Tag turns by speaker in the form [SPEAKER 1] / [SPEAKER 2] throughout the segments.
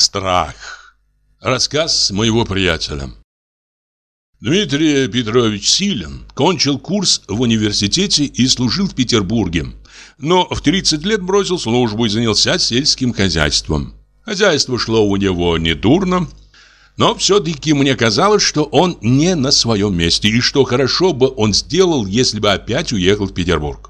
[SPEAKER 1] Страх. Рассказ моего приятеля. Дмитрий Петрович Силин кончил курс в университете и служил в Петербурге. Но в 30 лет бросил службу и занялся сельским хозяйством. Хозяйство шло у него недурно, но все-таки мне казалось, что он не на своем месте и что хорошо бы он сделал, если бы опять уехал в Петербург.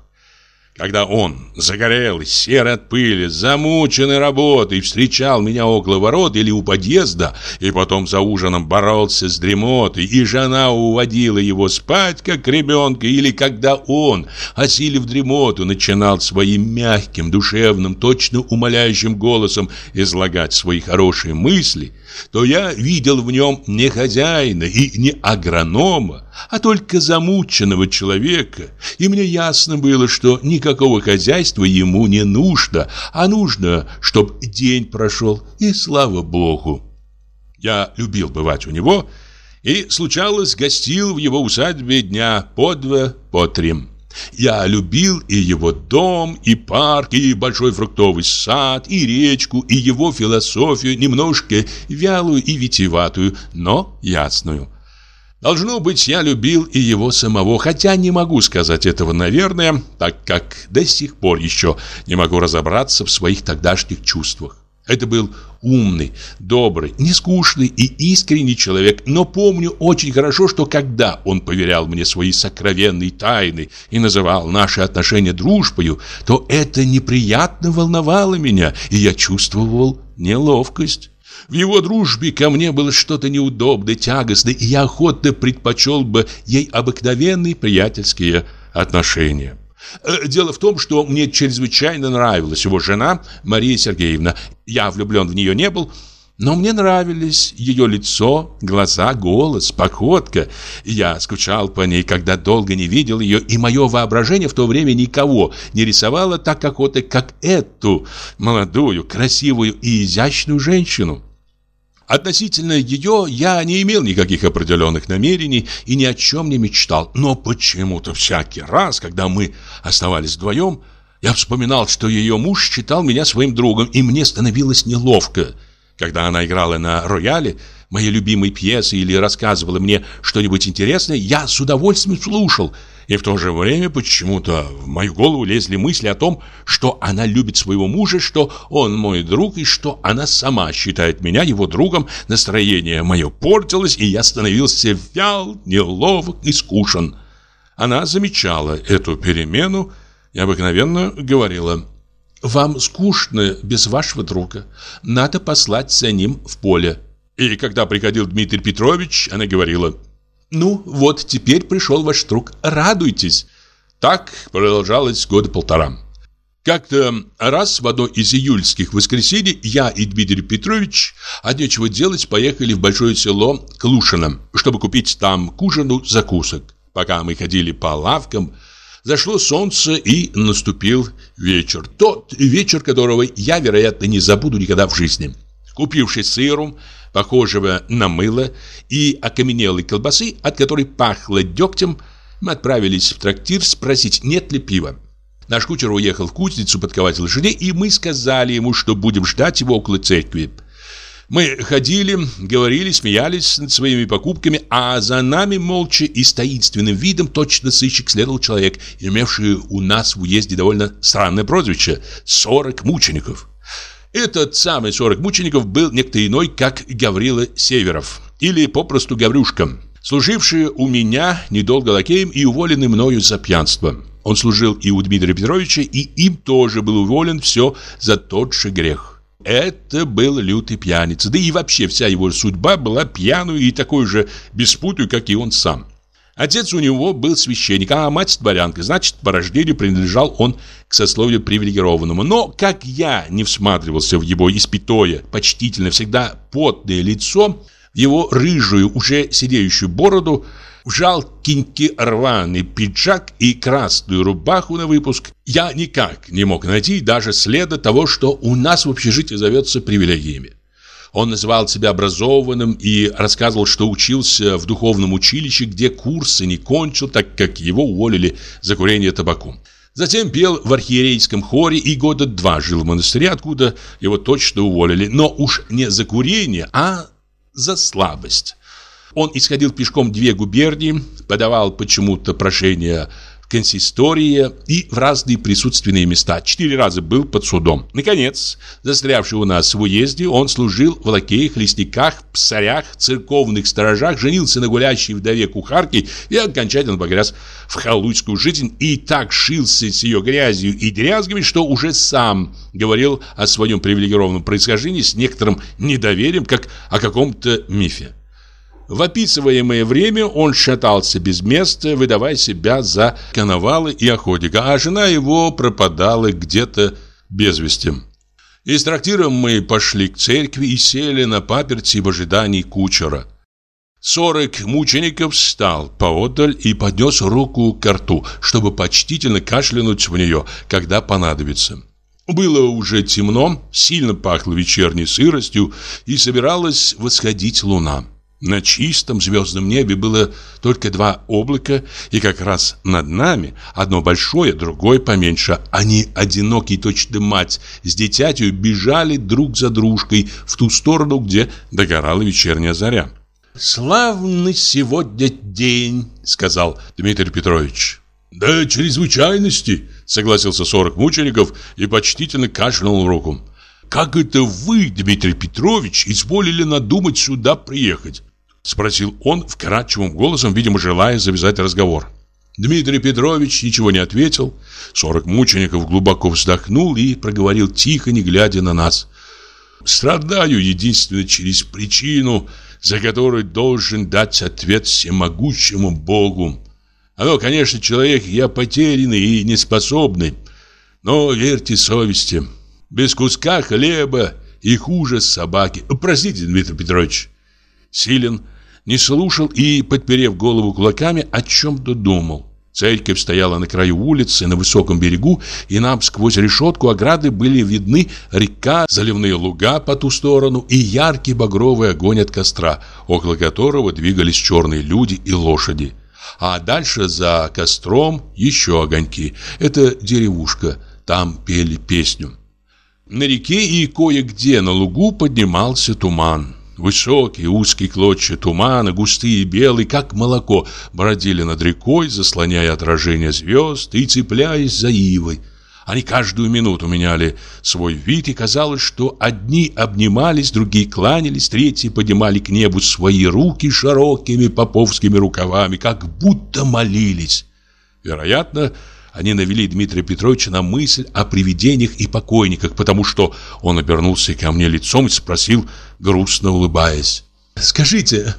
[SPEAKER 1] Когда он, загорелый, серый от пыли, замученный работой, встречал меня около ворот или у подъезда, и потом за ужином боролся с дремотой, и жена уводила его спать, как ребенка, или когда он, осилив дремоту, начинал своим мягким, душевным, точно умоляющим голосом излагать свои хорошие мысли, то я видел в нем не хозяина и не агронома, а только замученного человека, и мне ясно было, что никакого хозяйства ему не нужно, а нужно, чтобы день прошел, и слава богу. Я любил бывать у него, и, случалось, гостил в его усадьбе дня по два, по три. Я любил и его дом, и парк, и большой фруктовый сад, и речку, и его философию, немножко вялую и витиеватую, но ясную. Должно быть, я любил и его самого, хотя не могу сказать этого, наверное, так как до сих пор еще не могу разобраться в своих тогдашних чувствах. Это был умный, добрый, нескучный и искренний человек, но помню очень хорошо, что когда он поверял мне свои сокровенные тайны и называл наши отношения дружбою, то это неприятно волновало меня, и я чувствовал неловкость. В его дружбе ко мне было что-то неудобное, тягостное, и я охотно предпочел бы ей обыкновенные приятельские отношения. Э, дело в том, что мне чрезвычайно нравилась его жена Мария Сергеевна. Я влюблен в нее не был, но мне нравились ее лицо, глаза, голос, походка. Я скучал по ней, когда долго не видел ее, и мое воображение в то время никого не рисовало так охоты, как эту молодую, красивую и изящную женщину. Относительно ее я не имел никаких определенных намерений и ни о чем не мечтал. Но почему-то всякий раз, когда мы оставались вдвоем, я вспоминал, что ее муж считал меня своим другом, и мне становилось неловко. Когда она играла на рояле, мои любимые пьесы или рассказывала мне что-нибудь интересное, я с удовольствием слушал – и в то же время почему-то в мою голову лезли мысли о том, что она любит своего мужа, что он мой друг и что она сама считает меня его другом. Настроение мое портилось, и я становился вял, неловок и скушен. Она замечала эту перемену и обыкновенно говорила «Вам скучно без вашего друга. Надо послать за ним в поле». И когда приходил Дмитрий Петрович, она говорила ну, вот теперь пришел ваш друг. Радуйтесь. Так продолжалось года полтора. Как-то раз в одно из июльских воскресений я и Дмитрий Петрович от нечего делать поехали в большое село Клушино, чтобы купить там к ужину закусок. Пока мы ходили по лавкам, зашло солнце и наступил вечер. Тот вечер, которого я, вероятно, не забуду никогда в жизни. Купившись сыром, похожего на мыло, и окаменелой колбасы, от которой пахло дегтем, мы отправились в трактир спросить, нет ли пива. Наш кучер уехал в кузницу подковать лошадей, и мы сказали ему, что будем ждать его около церкви. Мы ходили, говорили, смеялись над своими покупками, а за нами молча и с таинственным видом точно сыщик следовал человек, имевший у нас в уезде довольно странное прозвище – «сорок мучеников». Этот самый 40 мучеников был некто иной, как Гаврила Северов, или попросту Гаврюшка, служивший у меня недолго лакеем и уволенный мною за пьянство. Он служил и у Дмитрия Петровича, и им тоже был уволен все за тот же грех. Это был лютый пьяница, да и вообще вся его судьба была пьяную и такой же беспутую, как и он сам. Отец у него был священник, а мать дворянка, значит, по рождению принадлежал он к сословию привилегированному. Но, как я не всматривался в его испитое, почтительно, всегда потное лицо, в его рыжую, уже сидеющую бороду, в жалкенький рваный пиджак и красную рубаху на выпуск, я никак не мог найти даже следа того, что у нас в общежитии зовется привилегиями. Он называл себя образованным и рассказывал, что учился в духовном училище, где курсы не кончил, так как его уволили за курение табаку. Затем пел в архиерейском хоре и года два жил в монастыре, откуда его точно уволили. Но уж не за курение, а за слабость. Он исходил пешком две губернии, подавал почему-то прошение консистории и в разные присутственные места. Четыре раза был под судом. Наконец, застрявший у нас в уезде, он служил в лакеях, лесниках, псарях, церковных сторожах, женился на гулящей вдове кухарке и окончательно погряз в халуйскую жизнь и так шился с ее грязью и дрязгами, что уже сам говорил о своем привилегированном происхождении с некоторым недоверием, как о каком-то мифе. В описываемое время он шатался без места, выдавая себя за коновалы и охотника, а жена его пропадала где-то без вести. Из трактира мы пошли к церкви и сели на паперти в ожидании кучера. Сорок мучеников встал поодаль и поднес руку к рту, чтобы почтительно кашлянуть в нее, когда понадобится. Было уже темно, сильно пахло вечерней сыростью и собиралась восходить луна. На чистом звездном небе было только два облака, и как раз над нами, одно большое, другое поменьше, они, одинокие точно мать, с дитятью бежали друг за дружкой в ту сторону, где догорала вечерняя заря. «Славный сегодня день», — сказал Дмитрий Петрович. «Да, чрезвычайности», — согласился сорок мучеников и почтительно кашлянул в руку. «Как это вы, Дмитрий Петрович, изволили надумать сюда приехать? Спросил он вкрадчивым голосом, видимо, желая завязать разговор. Дмитрий Петрович ничего не ответил. Сорок мучеников глубоко вздохнул и проговорил тихо, не глядя на нас. «Страдаю единственно через причину, за которую должен дать ответ всемогущему Богу. Оно, конечно, человек я потерянный и неспособный, но верьте совести, без куска хлеба и хуже собаки. Простите, Дмитрий Петрович». Силен не слушал и, подперев голову кулаками, о чем-то думал. Церковь стояла на краю улицы, на высоком берегу, и нам сквозь решетку ограды были видны река, заливные луга по ту сторону и яркий багровый огонь от костра, около которого двигались черные люди и лошади. А дальше за костром еще огоньки. Это деревушка, там пели песню. На реке и кое-где на лугу поднимался туман. Высокие узкие клочья тумана, густые и белые, как молоко, бродили над рекой, заслоняя отражение звезд и цепляясь за ивой. Они каждую минуту меняли свой вид, и казалось, что одни обнимались, другие кланялись, третьи поднимали к небу свои руки широкими поповскими рукавами, как будто молились. Вероятно, они навели Дмитрия Петровича на мысль о привидениях и покойниках, потому что он обернулся ко мне лицом и спросил, грустно улыбаясь. «Скажите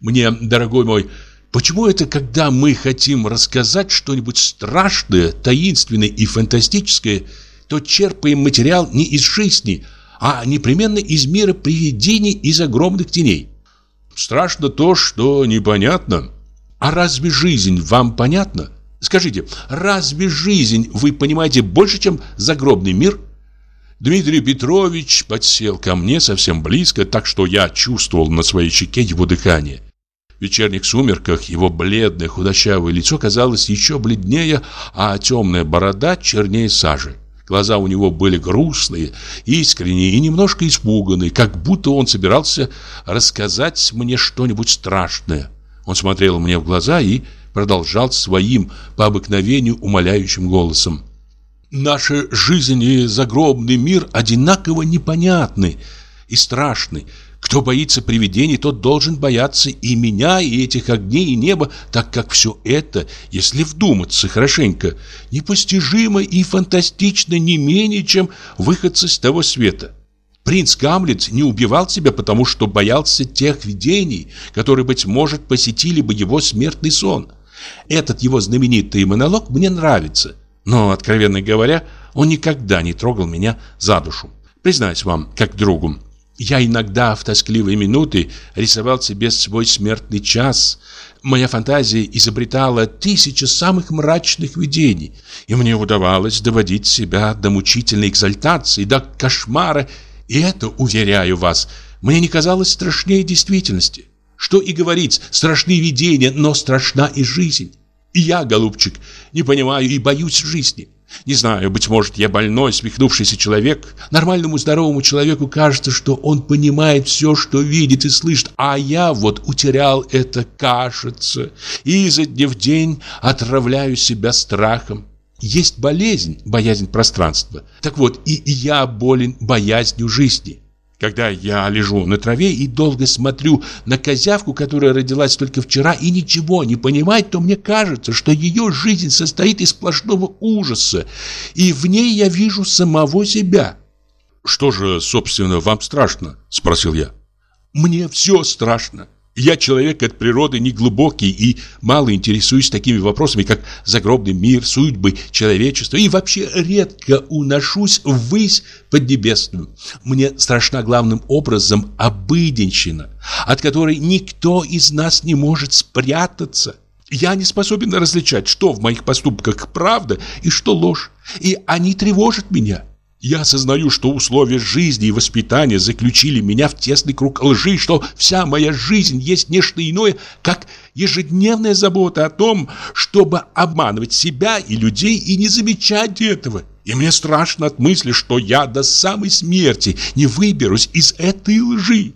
[SPEAKER 1] мне, дорогой мой, почему это, когда мы хотим рассказать что-нибудь страшное, таинственное и фантастическое, то черпаем материал не из жизни, а непременно из мира привидений из огромных теней?» «Страшно то, что непонятно. А разве жизнь вам понятна?» Скажите, разве жизнь вы понимаете больше, чем загробный мир? Дмитрий Петрович подсел ко мне совсем близко, так что я чувствовал на своей щеке его дыхание. В вечерних сумерках его бледное худощавое лицо казалось еще бледнее, а темная борода чернее сажи. Глаза у него были грустные, искренние и немножко испуганные, как будто он собирался рассказать мне что-нибудь страшное. Он смотрел мне в глаза и продолжал своим по обыкновению умоляющим голосом. Наша жизнь и загробный мир одинаково непонятны и страшны. Кто боится привидений, тот должен бояться и меня, и этих огней, и неба, так как все это, если вдуматься хорошенько, непостижимо и фантастично не менее, чем выходцы с того света. Принц Гамлет не убивал себя, потому что боялся тех видений, которые, быть может, посетили бы его смертный сон. Этот его знаменитый монолог мне нравится, но, откровенно говоря, он никогда не трогал меня за душу. Признаюсь вам, как другу, я иногда в тоскливые минуты рисовал себе свой смертный час. Моя фантазия изобретала тысячи самых мрачных видений, и мне удавалось доводить себя до мучительной экзальтации, до кошмара, и это, уверяю вас, мне не казалось страшнее действительности. Что и говорить, страшны видения, но страшна и жизнь. И я, голубчик, не понимаю и боюсь жизни. Не знаю, быть может, я больной, свихнувшийся человек. Нормальному здоровому человеку кажется, что он понимает все, что видит и слышит, а я вот утерял это «кажется» и изо дня в день отравляю себя страхом. Есть болезнь, боязнь пространства. Так вот, и я болен боязнью жизни. Когда я лежу на траве и долго смотрю на козявку, которая родилась только вчера, и ничего не понимать, то мне кажется, что ее жизнь состоит из сплошного ужаса, и в ней я вижу самого себя. «Что же, собственно, вам страшно?» – спросил я. «Мне все страшно. Я человек от природы неглубокий и мало интересуюсь такими вопросами, как загробный мир, судьбы, человечества и вообще редко уношусь ввысь поднебесную. Мне страшна главным образом обыденщина, от которой никто из нас не может спрятаться. Я не способен различать, что в моих поступках правда и что ложь, и они тревожат меня. Я осознаю, что условия жизни и воспитания заключили меня в тесный круг лжи, что вся моя жизнь есть нечто иное, как ежедневная забота о том, чтобы обманывать себя и людей и не замечать этого. И мне страшно от мысли, что я до самой смерти не выберусь из этой лжи.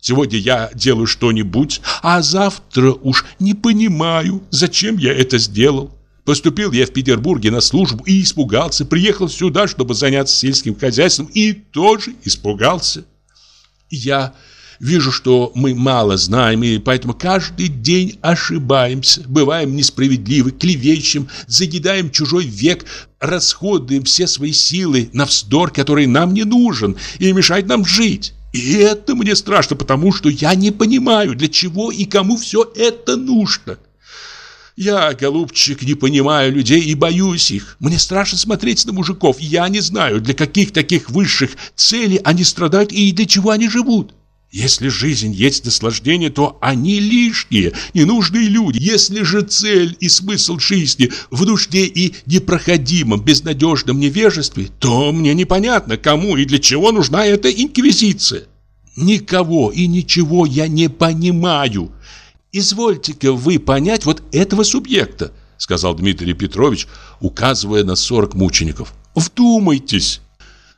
[SPEAKER 1] Сегодня я делаю что-нибудь, а завтра уж не понимаю, зачем я это сделал. Поступил я в Петербурге на службу и испугался. Приехал сюда, чтобы заняться сельским хозяйством, и тоже испугался. Я вижу, что мы мало знаем, и поэтому каждый день ошибаемся, бываем несправедливы, клевещем, заедаем чужой век, расходуем все свои силы на вздор, который нам не нужен и мешает нам жить. И это мне страшно, потому что я не понимаю, для чего и кому все это нужно. Я, голубчик, не понимаю людей и боюсь их. Мне страшно смотреть на мужиков. Я не знаю, для каких таких высших целей они страдают и для чего они живут. Если жизнь есть наслаждение, то они лишние, ненужные люди. Если же цель и смысл жизни в нужде и непроходимом, безнадежном невежестве, то мне непонятно, кому и для чего нужна эта инквизиция. Никого и ничего я не понимаю. Извольте-ка вы понять вот этого субъекта, сказал Дмитрий Петрович, указывая на 40 мучеников. Вдумайтесь.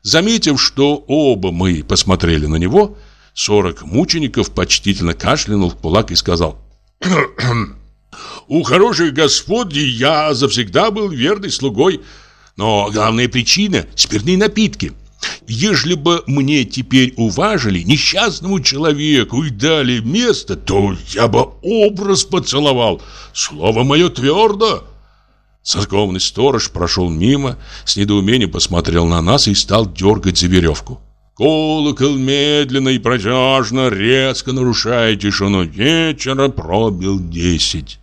[SPEAKER 1] Заметив, что оба мы посмотрели на него, 40 мучеников почтительно кашлянул в кулак и сказал: "У хороших господ я завсегда был верный слугой, но главная причина спиртные напитки. Ежели бы мне теперь уважили несчастному человеку и дали место, то я бы образ поцеловал. Слово мое твердо. Церковный сторож прошел мимо, с недоумением посмотрел на нас и стал дергать за веревку. Колокол медленно и протяжно, резко нарушая тишину вечера, пробил десять.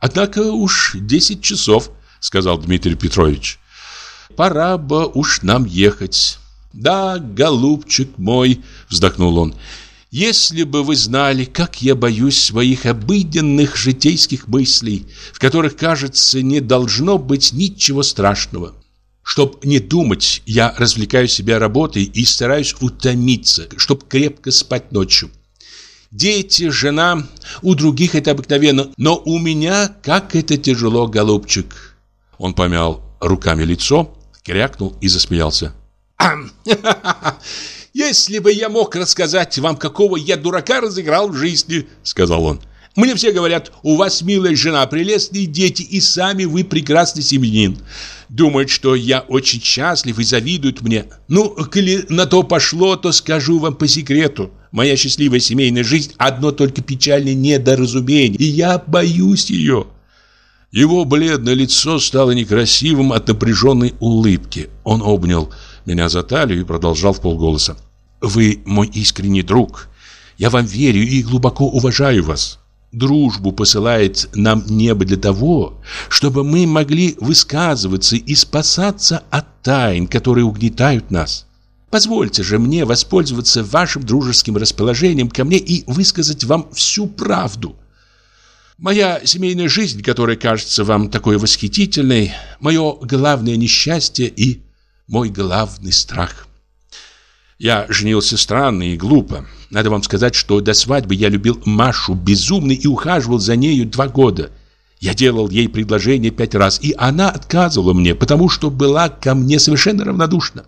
[SPEAKER 1] «Однако уж десять часов», — сказал Дмитрий Петрович пора бы уж нам ехать. Да, голубчик мой, вздохнул он. Если бы вы знали, как я боюсь своих обыденных житейских мыслей, в которых, кажется, не должно быть ничего страшного. Чтоб не думать, я развлекаю себя работой и стараюсь утомиться, чтоб крепко спать ночью. Дети, жена, у других это обыкновенно, но у меня как это тяжело, голубчик. Он помял руками лицо, крякнул и засмеялся. «Если бы я мог рассказать вам, какого я дурака разыграл в жизни», — сказал он. «Мне все говорят, у вас милая жена, прелестные дети, и сами вы прекрасный семьянин. Думают, что я очень счастлив и завидуют мне. Ну, коли на то пошло, то скажу вам по секрету. Моя счастливая семейная жизнь – одно только печальное недоразумение, и я боюсь ее». Его бледное лицо стало некрасивым от напряженной улыбки. Он обнял меня за талию и продолжал в полголоса. «Вы мой искренний друг. Я вам верю и глубоко уважаю вас. Дружбу посылает нам небо для того, чтобы мы могли высказываться и спасаться от тайн, которые угнетают нас. Позвольте же мне воспользоваться вашим дружеским расположением ко мне и высказать вам всю правду. Моя семейная жизнь, которая кажется вам такой восхитительной, мое главное несчастье и мой главный страх. Я женился странно и глупо. Надо вам сказать, что до свадьбы я любил Машу безумно и ухаживал за нею два года. Я делал ей предложение пять раз, и она отказывала мне, потому что была ко мне совершенно равнодушна.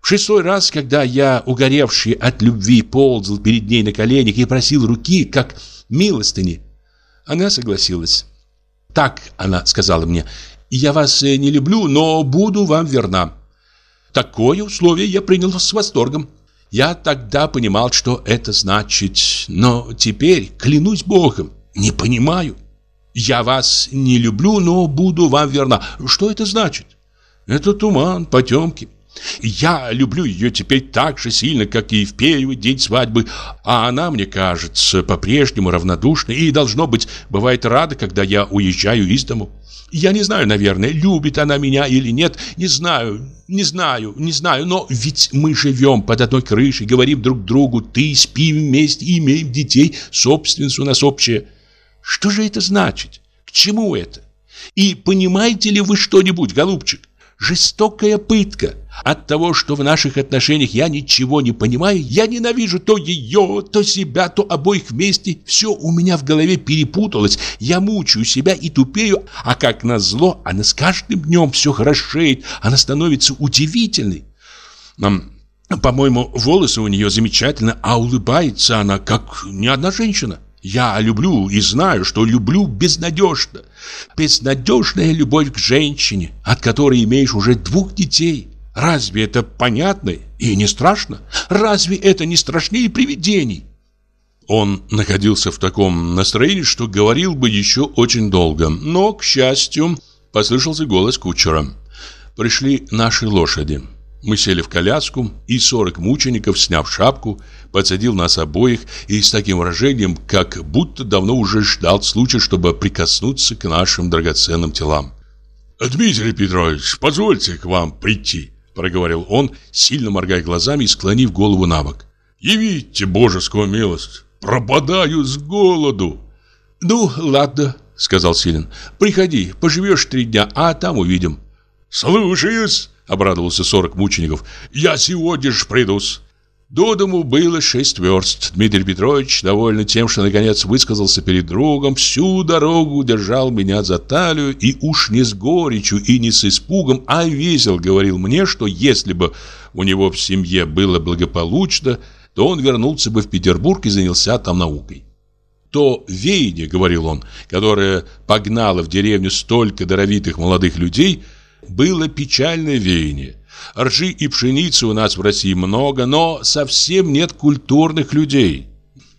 [SPEAKER 1] В шестой раз, когда я, угоревший от любви, ползал перед ней на коленях и просил руки, как милостыни, она согласилась. Так она сказала мне, «Я вас э, не люблю, но буду вам верна». Такое условие я принял с восторгом. Я тогда понимал, что это значит, но теперь, клянусь Богом, не понимаю. Я вас не люблю, но буду вам верна. Что это значит? Это туман, потемки. Я люблю ее теперь так же сильно, как и в первый день свадьбы, а она, мне кажется, по-прежнему равнодушна и, должно быть, бывает рада, когда я уезжаю из дому. Я не знаю, наверное, любит она меня или нет, не знаю, не знаю, не знаю, но ведь мы живем под одной крышей, говорим друг другу, ты спим вместе, имеем детей, собственность у нас общая. Что же это значит? К чему это? И понимаете ли вы что-нибудь, голубчик? Жестокая пытка. От того, что в наших отношениях я ничего не понимаю, я ненавижу то ее, то себя, то обоих вместе. Все у меня в голове перепуталось. Я мучаю себя и тупею, а как назло, она с каждым днем все хорошеет, она становится удивительной. По-моему, волосы у нее замечательно, а улыбается она, как ни одна женщина. Я люблю и знаю, что люблю безнадежно. Безнадежная любовь к женщине, от которой имеешь уже двух детей. Разве это понятно и не страшно? Разве это не страшнее привидений? Он находился в таком настроении, что говорил бы еще очень долго. Но, к счастью, послышался голос кучера. Пришли наши лошади. Мы сели в коляску, и сорок мучеников, сняв шапку, подсадил нас обоих и с таким выражением, как будто давно уже ждал случая, чтобы прикоснуться к нашим драгоценным телам. «Дмитрий Петрович, позвольте к вам прийти», — проговорил он, сильно моргая глазами и склонив голову на бок. «Явите божескую милость, пропадаю с голоду». «Ну, ладно», — сказал Силин, — «приходи, поживешь три дня, а там увидим». «Слушаюсь». Обрадовался сорок мучеников. «Я сегодня ж придусь». До дому было шесть верст. Дмитрий Петрович, довольный тем, что наконец высказался перед другом, всю дорогу держал меня за талию и уж не с горечью и не с испугом, а весел говорил мне, что если бы у него в семье было благополучно, то он вернулся бы в Петербург и занялся там наукой. То веяние, говорил он, которое погнало в деревню столько даровитых молодых людей – было печальное веяние. Ржи и пшеницы у нас в России много, но совсем нет культурных людей.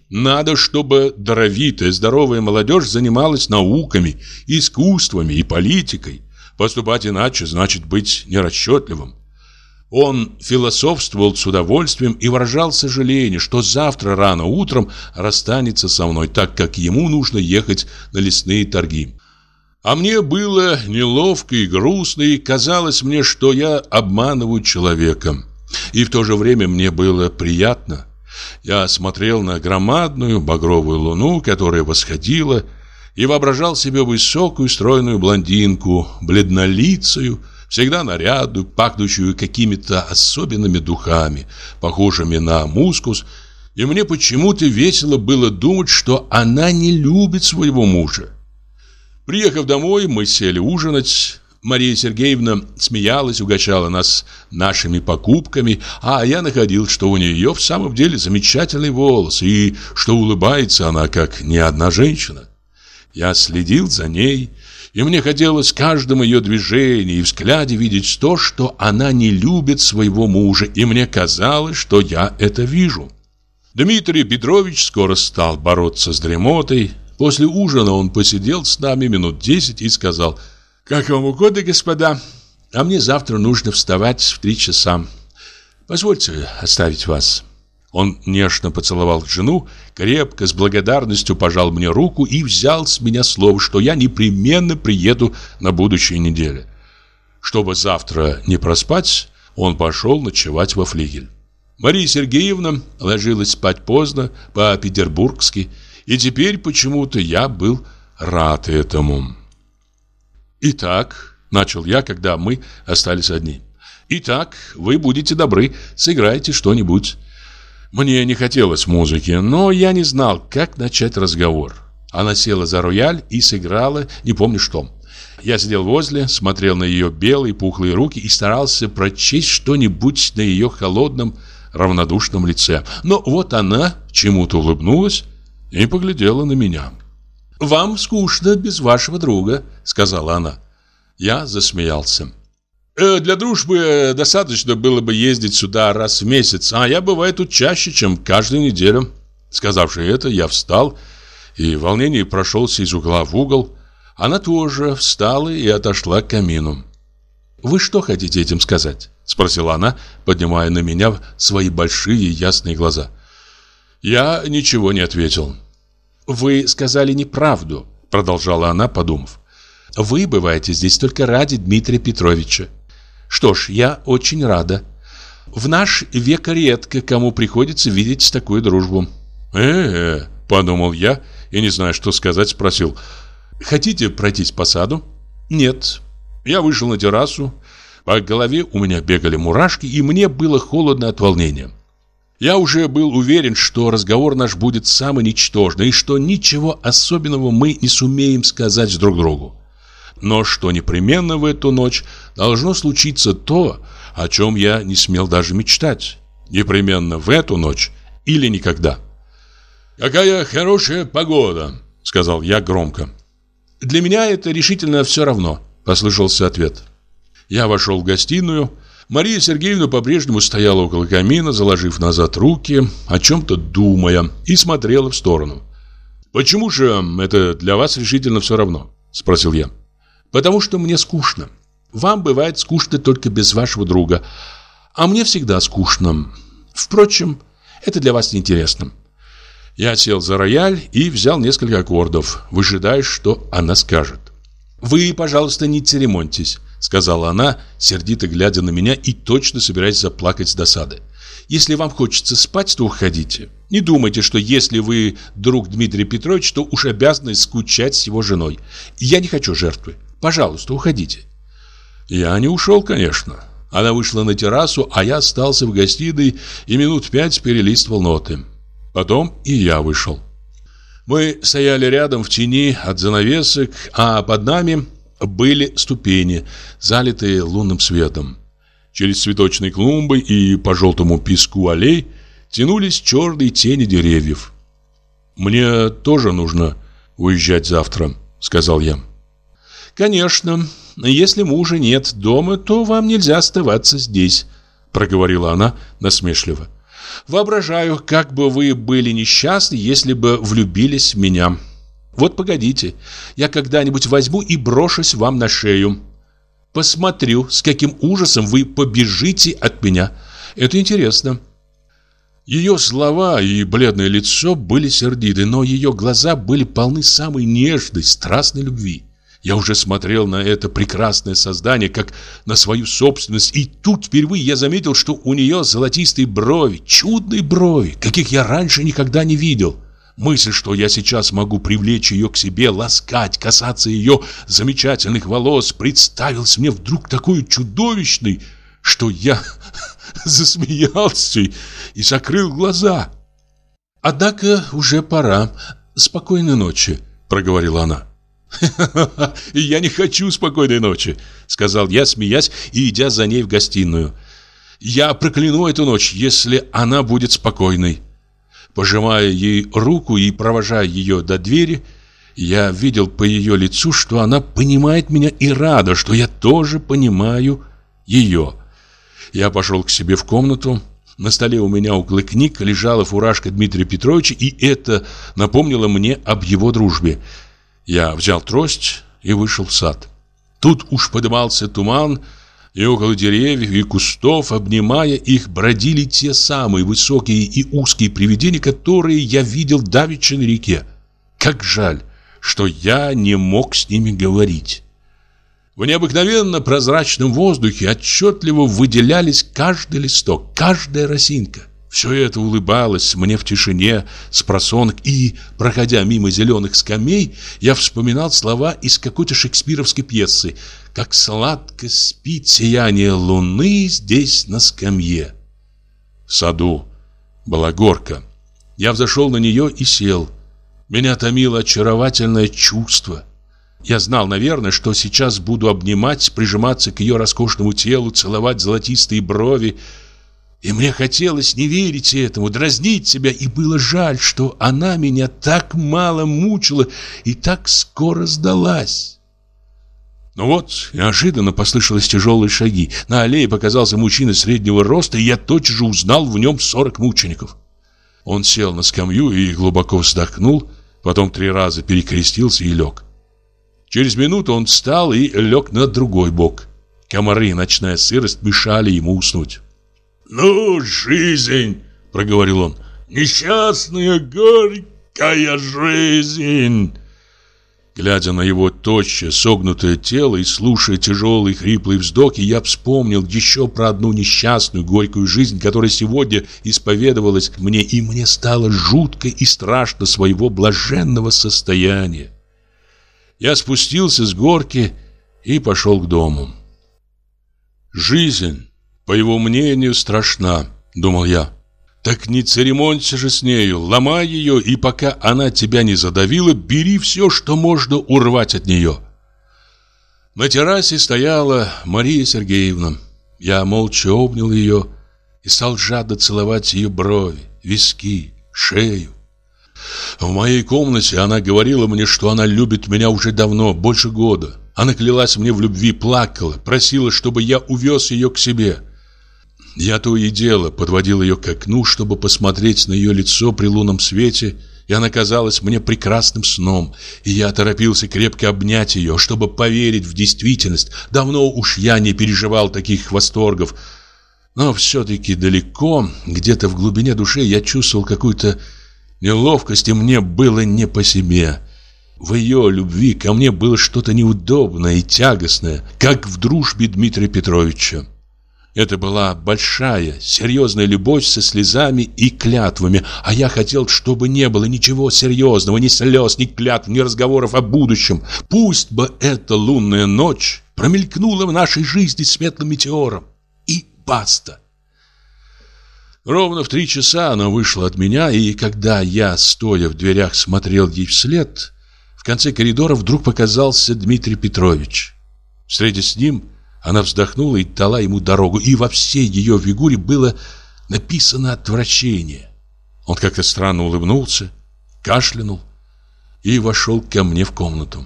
[SPEAKER 1] Надо, чтобы даровитая, здоровая молодежь занималась науками, искусствами и политикой. Поступать иначе значит быть нерасчетливым. Он философствовал с удовольствием и выражал сожаление, что завтра рано утром расстанется со мной, так как ему нужно ехать на лесные торги. А мне было неловко и грустно, и казалось мне, что я обманываю человека. И в то же время мне было приятно. Я смотрел на громадную багровую луну, которая восходила, и воображал себе высокую стройную блондинку, бледнолицую, всегда нарядную, пахнущую какими-то особенными духами, похожими на мускус, и мне почему-то весело было думать, что она не любит своего мужа. Приехав домой, мы сели ужинать. Мария Сергеевна смеялась, угощала нас нашими покупками, а я находил, что у нее в самом деле замечательный волос, и что улыбается она, как ни одна женщина. Я следил за ней, и мне хотелось в каждом ее движении и взгляде видеть то, что она не любит своего мужа, и мне казалось, что я это вижу. Дмитрий Петрович скоро стал бороться с дремотой, После ужина он посидел с нами минут десять и сказал «Как вам угодно, господа, а мне завтра нужно вставать в три часа. Позвольте оставить вас». Он нежно поцеловал жену, крепко, с благодарностью пожал мне руку и взял с меня слово, что я непременно приеду на будущей неделе. Чтобы завтра не проспать, он пошел ночевать во флигель. Мария Сергеевна ложилась спать поздно, по-петербургски, и теперь почему-то я был рад этому. «Итак», — начал я, когда мы остались одни. «Итак, вы будете добры, сыграйте что-нибудь». Мне не хотелось музыки, но я не знал, как начать разговор. Она села за рояль и сыграла, не помню что. Я сидел возле, смотрел на ее белые пухлые руки и старался прочесть что-нибудь на ее холодном, равнодушном лице. Но вот она чему-то улыбнулась и поглядела на меня. «Вам скучно без вашего друга», — сказала она. Я засмеялся. «Э, «Для дружбы достаточно было бы ездить сюда раз в месяц, а я бываю тут чаще, чем каждую неделю». Сказавши это, я встал и в волнении прошелся из угла в угол. Она тоже встала и отошла к камину. «Вы что хотите этим сказать?» Спросила она, поднимая на меня свои большие ясные глаза. Я ничего не ответил. «Вы сказали неправду», продолжала она, подумав. «Вы бываете здесь только ради Дмитрия Петровича. Что ж, я очень рада. В наш век редко кому приходится видеть такую дружбу». «Э-э», подумал я и, не знаю, что сказать, спросил. «Хотите пройтись по саду?»
[SPEAKER 2] «Нет».
[SPEAKER 1] Я вышел на террасу, по голове у меня бегали мурашки, и мне было холодно от волнения. Я уже был уверен, что разговор наш будет самый ничтожный, и что ничего особенного мы не сумеем сказать друг другу. Но что непременно в эту ночь должно случиться то, о чем я не смел даже мечтать. Непременно в эту ночь или никогда. «Какая хорошая погода!» — сказал я громко.
[SPEAKER 2] «Для меня это решительно все равно», — послышался ответ.
[SPEAKER 1] Я вошел в гостиную. Мария Сергеевна по-прежнему стояла около камина, заложив назад руки, о чем-то думая, и смотрела в сторону. «Почему же это для вас решительно все равно?» – спросил я.
[SPEAKER 2] «Потому что мне скучно. Вам бывает скучно только без вашего друга, а мне всегда скучно. Впрочем, это для вас неинтересно».
[SPEAKER 1] Я сел за рояль и взял несколько аккордов, выжидая, что она скажет.
[SPEAKER 2] «Вы, пожалуйста, не церемоньтесь», сказала она, сердито глядя на меня и точно собираясь заплакать с досады. Если вам хочется спать, то уходите. Не думайте, что если вы друг Дмитрия Петровича, то уж обязаны скучать с его женой. Я не хочу жертвы. Пожалуйста, уходите.
[SPEAKER 1] Я не ушел, конечно. Она вышла на террасу, а я остался в гостиной и минут пять перелистывал ноты. Потом и я вышел. Мы стояли рядом в тени от занавесок, а под нами были ступени, залитые лунным светом. Через цветочные клумбы и по желтому песку аллей тянулись черные тени деревьев. «Мне тоже нужно уезжать завтра», — сказал я.
[SPEAKER 2] «Конечно, если мужа нет дома, то вам нельзя оставаться здесь», — проговорила она насмешливо. «Воображаю, как бы вы были несчастны, если бы влюбились в меня». Вот погодите, я когда-нибудь возьму и брошусь вам на шею. Посмотрю, с каким ужасом вы побежите от меня. Это интересно.
[SPEAKER 1] Ее слова и бледное лицо были сердиты, но ее глаза были полны самой нежной, страстной любви. Я уже смотрел на это прекрасное создание, как на свою собственность, и тут впервые я заметил, что у нее золотистые брови, чудные брови, каких я раньше никогда не видел. Мысль, что я сейчас могу привлечь ее к себе, ласкать, касаться ее замечательных волос, представилась мне вдруг такой чудовищной, что я засмеялся и закрыл глаза.
[SPEAKER 2] «Однако уже пора. Спокойной ночи», — проговорила она.
[SPEAKER 1] «Я не хочу спокойной ночи», — сказал я, смеясь и идя за ней в гостиную. «Я прокляну эту ночь, если она будет спокойной». Пожимая ей руку и провожая ее до двери, я видел по ее лицу, что она понимает меня и рада, что я тоже понимаю ее. Я пошел к себе в комнату. На столе у меня около книг лежала фуражка Дмитрия Петровича, и это напомнило мне об его дружбе. Я взял трость и вышел в сад. Тут уж подымался туман, и около деревьев и кустов, обнимая их, бродили те самые высокие и узкие привидения, которые я видел давеча на реке. Как жаль, что я не мог с ними говорить. В необыкновенно прозрачном воздухе отчетливо выделялись каждый листок, каждая росинка. Все это улыбалось мне в тишине с просонок, и, проходя мимо зеленых скамей, я вспоминал слова из какой-то шекспировской пьесы «Как сладко спит сияние луны здесь на скамье». В саду была горка. Я взошел на нее и сел.
[SPEAKER 2] Меня томило очаровательное чувство. Я знал, наверное, что сейчас буду обнимать, прижиматься к ее роскошному телу, целовать золотистые брови. И мне хотелось не верить этому, дразнить себя, и было жаль, что она меня так мало мучила и так скоро сдалась. Но вот неожиданно послышались тяжелые шаги. На аллее показался мужчина среднего роста, и я тотчас же узнал в нем сорок мучеников. Он сел на скамью и глубоко вздохнул, потом три раза перекрестился и лег. Через минуту он встал и лег на другой бок. Комары и ночная сырость мешали ему уснуть.
[SPEAKER 1] «Ну, жизнь!» — проговорил он. «Несчастная, горькая жизнь!»
[SPEAKER 2] Глядя на его тощее, согнутое тело и слушая тяжелые хриплые вздохи, я вспомнил еще про одну несчастную, горькую жизнь, которая сегодня исповедовалась мне, и мне стало жутко и страшно своего блаженного состояния. Я спустился с горки и пошел к дому. «Жизнь, по его мнению, страшна», — думал я. Так не церемонься же с нею, ломай ее, и пока она тебя не задавила, бери все, что можно урвать от нее. На террасе стояла Мария Сергеевна. Я молча обнял ее и стал жадно целовать ее брови, виски, шею. В моей комнате она говорила мне, что она любит меня уже давно, больше года. Она клялась мне в любви, плакала, просила, чтобы я увез ее к себе. Я то и дело подводил ее к окну, чтобы посмотреть на ее лицо при лунном свете, и она казалась мне прекрасным сном, и я торопился крепко обнять ее, чтобы поверить в действительность. Давно уж я не переживал таких восторгов, но все-таки далеко, где-то в глубине души я чувствовал какую-то неловкость, и мне было не по себе. В ее любви ко мне было что-то неудобное и тягостное, как в дружбе Дмитрия Петровича. Это была большая, серьезная любовь со слезами и клятвами, а я хотел, чтобы не было ничего серьезного, ни слез, ни клятв, ни разговоров о будущем. Пусть бы эта лунная ночь промелькнула в нашей жизни светлым метеором. И баста. Ровно в три часа она вышла от меня, и когда я, стоя в дверях, смотрел ей вслед, в конце коридора вдруг показался Дмитрий Петрович. Встретясь с ним, она вздохнула и дала ему дорогу, и во всей ее фигуре было написано отвращение. Он как-то странно улыбнулся, кашлянул и вошел ко мне в комнату.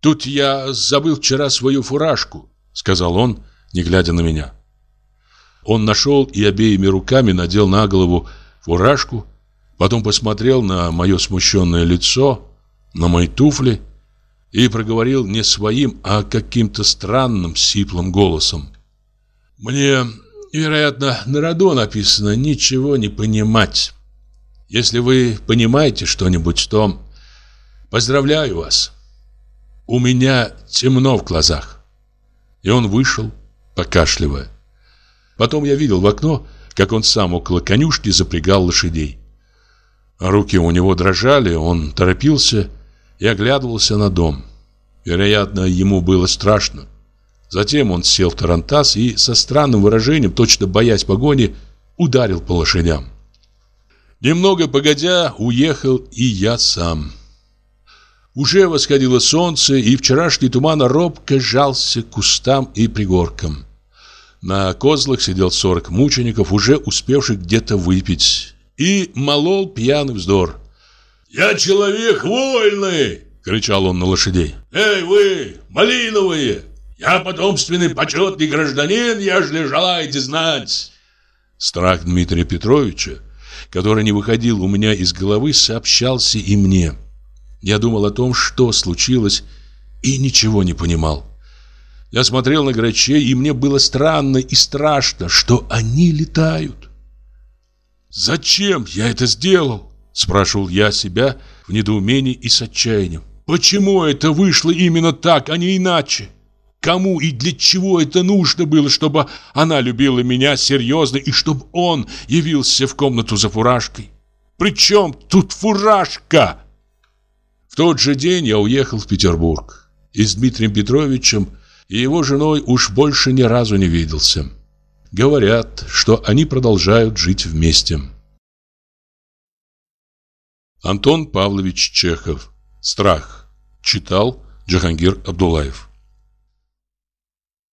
[SPEAKER 2] «Тут я забыл вчера свою фуражку», — сказал он, не глядя на меня. Он нашел и обеими руками надел на голову фуражку, потом посмотрел на мое смущенное лицо, на мои туфли и проговорил не своим, а каким-то странным сиплым голосом. «Мне, вероятно, на роду написано «ничего не понимать». Если вы понимаете что-нибудь, то поздравляю вас. У меня темно в глазах». И он вышел, покашливая. Потом я видел в окно, как он сам около конюшни запрягал лошадей. Руки у него дрожали, он торопился и оглядывался на дом. Вероятно, ему было страшно. Затем он сел в тарантас и со странным выражением, точно боясь погони, ударил по лошадям. Немного погодя, уехал и я сам. Уже восходило солнце, и вчерашний туман робко жался к кустам и пригоркам. На козлах сидел сорок мучеников, уже успевших где-то выпить, и молол пьяный вздор.
[SPEAKER 1] «Я человек вольный!» — кричал он на лошадей. «Эй вы, малиновые! Я потомственный почетный гражданин, ежели желаете знать!»
[SPEAKER 2] Страх Дмитрия Петровича, который не выходил у меня из головы, сообщался и мне. Я думал о том, что случилось, и ничего не понимал. Я смотрел на грачей, и мне было странно и страшно, что они летают. «Зачем я это сделал?» – спрашивал я себя в недоумении и с отчаянием. Почему это вышло именно так, а не иначе? Кому и для чего это нужно было, чтобы она любила меня серьезно и чтобы он явился в комнату за фуражкой? Причем тут фуражка? В тот же день я уехал в Петербург. И с Дмитрием Петровичем и его женой уж больше ни разу не виделся. Говорят, что они продолжают жить вместе.
[SPEAKER 1] Антон Павлович Чехов. Страх. Читал Джахангир Абдулаев.